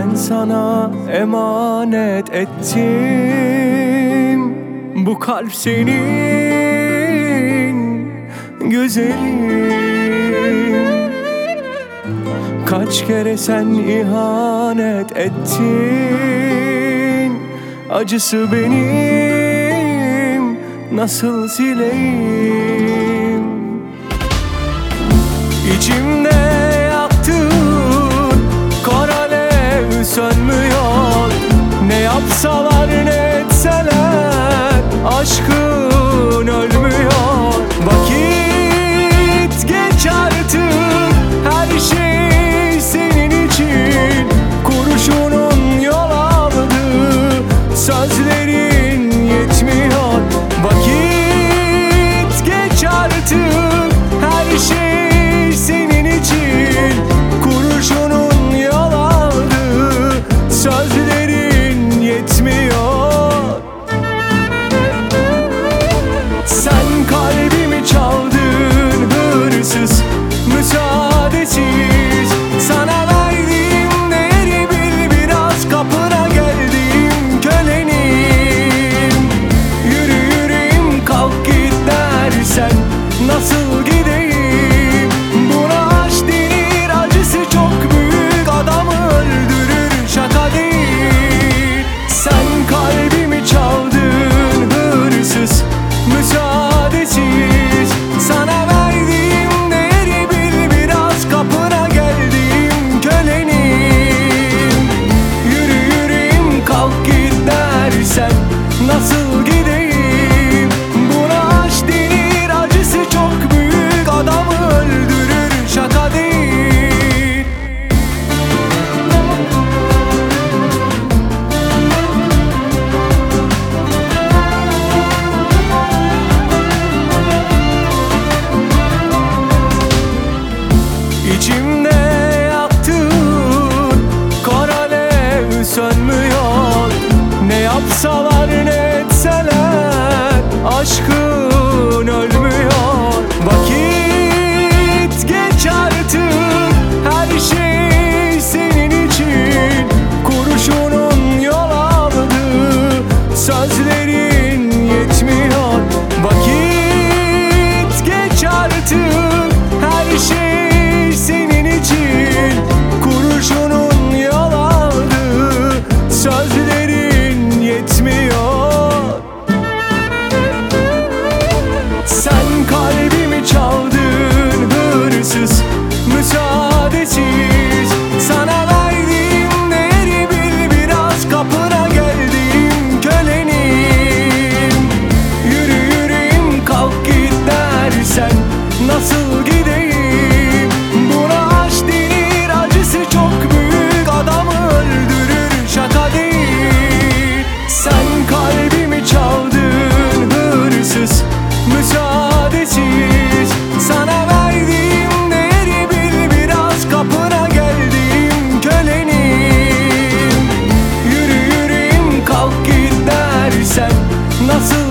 Ben sana emanet ettim. Bu kalp senin güzelim Kaç kere sen ihanet ettin? Acısı benim nasıl sileyim? yapsalar ne etseler aşkı So Yapsalar ne etseler aşkın ölmüyor. Vakit geç artık her şey senin için. Kurşunun yol aldı sözleri Nasıl